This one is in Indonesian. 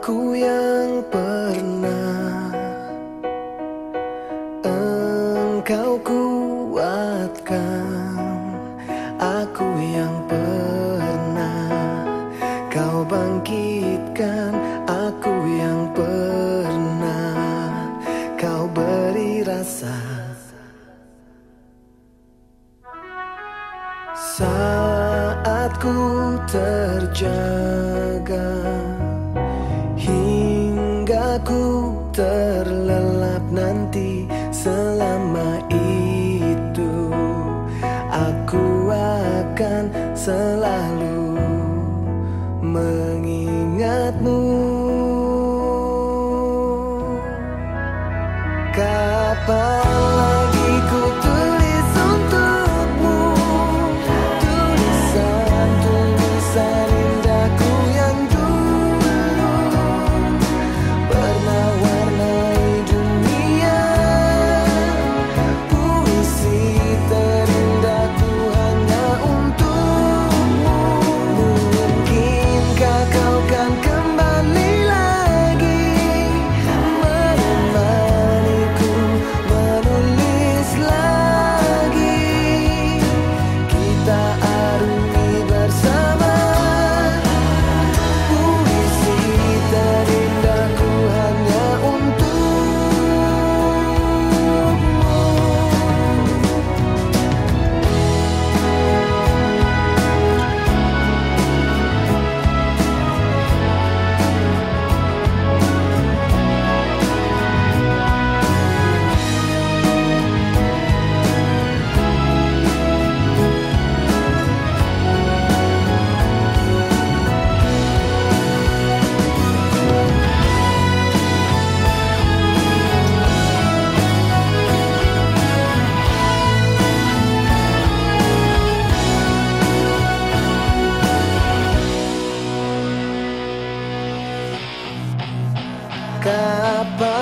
aku yang pernah engkau kuatkan. Aku yang pernah kau bangkitkan. Aku yang pernah kau beri rasa saat ku terjaga. mengingatmu. Kapan kapan